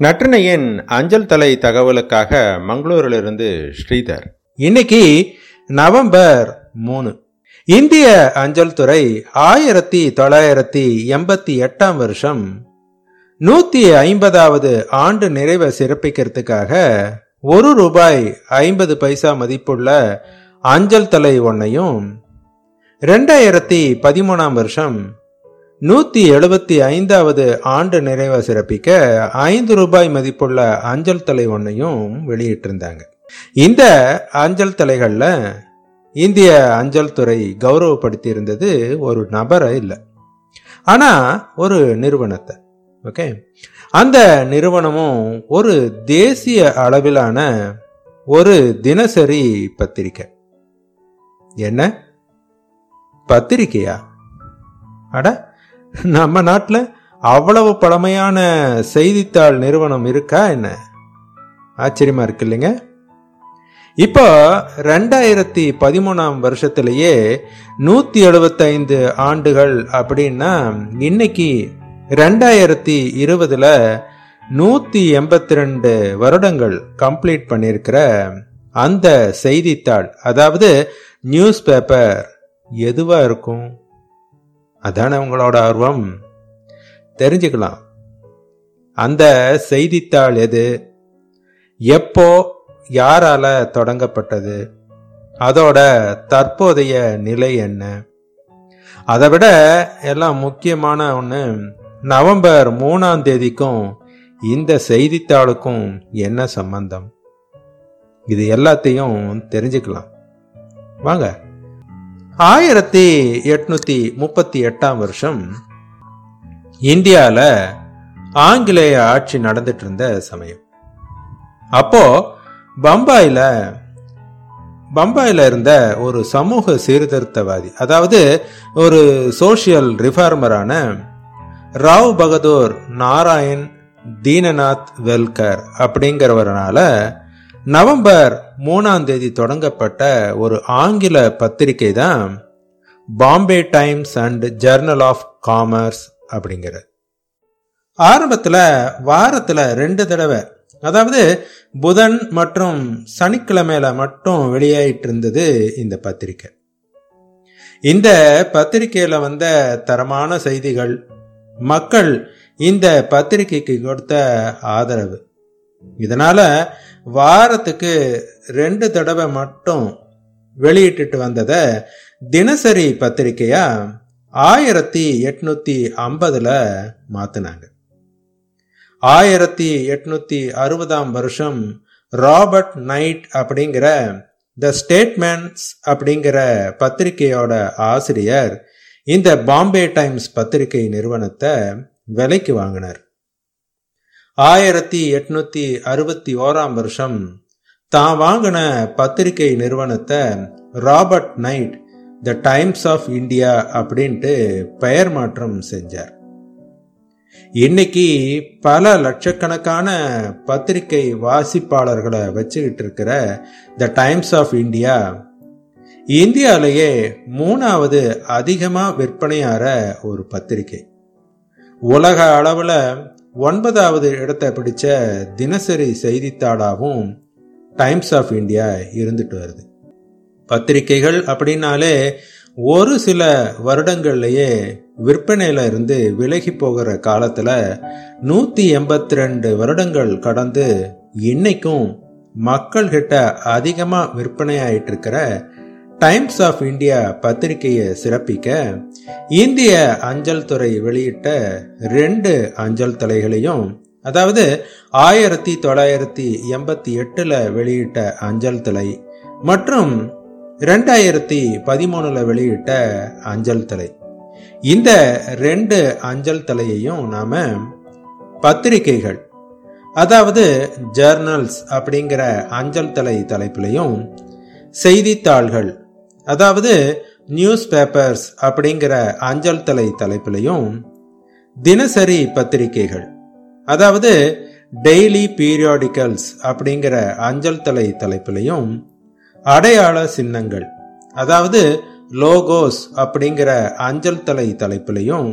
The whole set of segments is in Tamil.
நற்றினையின் அஞ்சல் தலை தகவலுக்காக மங்களூரிலிருந்து ஸ்ரீதர். இன்னைக்கு நவம்பர் மூணு. இந்திய அஞ்சல் துறை ஆயிரத்தி தொள்ளாயிரத்தி எண்பத்தி எட்டாம் வருஷம் நூத்தி ஐம்பதாவது ஆண்டு நிறைவை சிறப்பிக்கிறதுக்காக ஒரு ரூபாய் ஐம்பது பைசா மதிப்புள்ள அஞ்சல் தலை ஒன்னையும் ரெண்டாயிரத்தி பதிமூணாம் வருஷம் நூத்தி எழுபத்தி ஐந்தாவது ஆண்டு நிறைவை சிறப்பிக்க ஐந்து ரூபாய் மதிப்புள்ள அஞ்சல் தலை ஒன்றையும் வெளியிட்டிருந்தாங்க. இந்த அஞ்சல் தலைகள்ல இந்திய அஞ்சல் துறை கௌரவப்படுத்தி இருந்தது ஒரு நபரை இல்லை. ஆனா ஒரு நிறுவனத்தை ஓகே? அந்த நிறுவனமும் ஒரு தேசிய அளவிலான ஒரு தினசரி பத்திரிக்கை. என்ன? பத்திரிக்கையா? அட நம்ம நாட்டில் அவ்வளவு பழமையான செய்தித்தாள் நிறுவனம் இருக்கா என்ன? ஆச்சரியமா இருக்கு இல்லைங்க. இப்போ ரெண்டாயிரத்தி பதிமூணாம் வருஷத்திலேயே நூத்தி எழுபத்தைந்து ஆண்டுகள் அப்படின்னா இன்னைக்கு ரெண்டாயிரத்தி இருபதுல நூத்தி எண்பத்தி ரெண்டு வருடங்கள் கம்ப்ளீட் பண்ணியிருக்கிற அந்த செய்தித்தாள் அதாவது நியூஸ் பேப்பர் எதுவா இருக்கும்? அதான உங்களோட ஆர்வம்? தெரிஞ்சுக்கலாம். அந்த செய்தித்தாள் எது? எப்போ யாரால தொடங்கப்பட்டது? அதோட தற்போதைய நிலை என்ன? அதை விட எல்லாம் முக்கியமான ஒன்று நவம்பர் மூணாம் தேதிக்கும் இந்த செய்தித்தாளுக்கும் என்ன சம்பந்தம்? இது எல்லாத்தையும் தெரிஞ்சுக்கலாம். வாங்க. ஆயிரத்தி எட்நூத்தி முப்பத்தி எட்டாம் வருஷம் இந்தியாவில் ஆங்கிலேய ஆட்சி நடந்துட்டு இருந்த சமயம். அப்போ பம்பாயில பம்பாயில இருந்த ஒரு சமூக சீர்திருத்தவாதி அதாவது ஒரு சோசியல் ரிஃபார்மரான ராவ் பகதூர் நாராயண் தீனநாத் வெல்கர் அப்படிங்கிறவரனால நவம்பர் மூணாம் தேதி தொடங்கப்பட்ட ஒரு ஆங்கில பத்திரிகை தான் Bombay Times and Journal of Commerce அப்படிங்கிறது. ஆரம்பத்தில் வாரத்தில் ரெண்டு தடவை அதாவது புதன் மற்றும் சனிக்கிழமையில மட்டும் வெளியாயிட்டு இருந்தது இந்த பத்திரிக்கை. இந்த பத்திரிகையில வந்த தரமான செய்திகள் மக்கள் இந்த பத்திரிகைக்கு கொடுத்த ஆதரவு. இதனால வாரத்துக்கு ரெண்டு தடவை மட்டும் வெளியிட்டுட்டு வந்ததை தினசரி பத்திரிகையா ஆயிரத்தி எட்நூத்தி ஐம்பதுல மாத்தினாங்க. ஆயிரத்தி எட்நூத்தி அறுபதாம் வருஷம் ராபர்ட் நைட் அப்படிங்கிற த ஸ்டேட்மெண்ட்ஸ் அப்படிங்கிற பத்திரிகையோட ஆசிரியர் இந்த பாம்பே டைம்ஸ் பத்திரிகை நிறுவனத்தை விலைக்கு வாங்கினார். ஆயிரத்தி எட்நூத்தி அறுபத்தி ஓராம் வருஷம். தான் வாங்கின பத்திரிகை நிறுவனத்தை Robert Knight the Times of India அப்படின்ட்டு பெயர் மாற்றம் செஞ்சார். இன்னைக்கு பல லட்சக்கணக்கான பத்திரிகை வாசிப்பாளர்களை வச்சுக்கிட்டு இருக்கிற த டைம்ஸ் ஆஃப் இந்தியா இந்தியாலேயே மூணாவது அதிகமாக விற்பனையாற ஒரு பத்திரிகை. உலக அளவில் ஒன்பதாவது இடத்தை பிடிச்ச தினசரி செய்தித்தாளாகவும் டைம்ஸ் ஆஃப் இந்தியா இருந்துட்டு வருது. பத்திரிகைகள் அப்படின்னாலே ஒரு சில வருடங்கள்லேயே விற்பனையில இருந்து விலகி போகிற காலத்துல நூத்தி எண்பத்தி ரெண்டு வருடங்கள் கடந்து இன்னைக்கும் மக்கள்கிட்ட அதிகமாக அதிகமா விற்பனையாயிட்டு இருக்கிற டைம்ஸ் ஆஃப் இந்தியா பத்திரிகையை சிறப்பிக்க இந்திய அஞ்சல் துறை வெளியிட்ட ரெண்டு அஞ்சல் தலைகளையும் அதாவது ஆயிரத்தி தொள்ளாயிரத்தி எண்பத்தி எட்டுல வெளியிட்ட அஞ்சல் தலை மற்றும் ரெண்டாயிரத்தி பதிமூணுல வெளியிட்ட அஞ்சல் தலை. இந்த ரெண்டு அஞ்சல் தலையையும் நாம பத்திரிகைகள் அதாவது ஜர்னல்ஸ் அப்படிங்கிற அஞ்சல் தலை தலைப்பிலையும் செய்தித்தாள்கள் அதாவது நியூஸ் பேப்பர்ஸ் அப்படிங்கிற அஞ்சல் தலை தலைப்பிலையும் தினசரி பத்திரிகைகள் அதாவது டெய்லி பீரியாடிக்கல்ஸ் அப்படிங்கிற அஞ்சல் தலை தலைப்பிலையும் அடையாள சின்னங்கள் அதாவது லோகோஸ் அப்படிங்கிற அஞ்சல் தலை தலைப்பிலையும்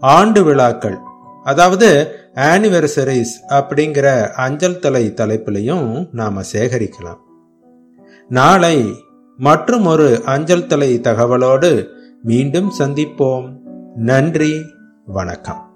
ஆண்டு விழாக்கள் அதாவது ஆனிவர்சரிஸ் அப்படிங்கிற அஞ்சல் தலை தலைப்பிலையும் நாம சேகரிக்கலாம். நாளை மற்றும் ஒரு அஞ்சல் தலை தகவலோடு மீண்டும் சந்திப்போம். நன்றி வணக்கம்.